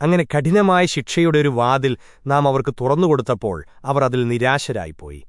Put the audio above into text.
അങ്ങനെ കഠിനമായ ശിക്ഷയുടെ ഒരു വാതിൽ നാം അവർക്ക് തുറന്നുകൊടുത്തപ്പോൾ അവർ അതിൽ നിരാശരായിപ്പോയി.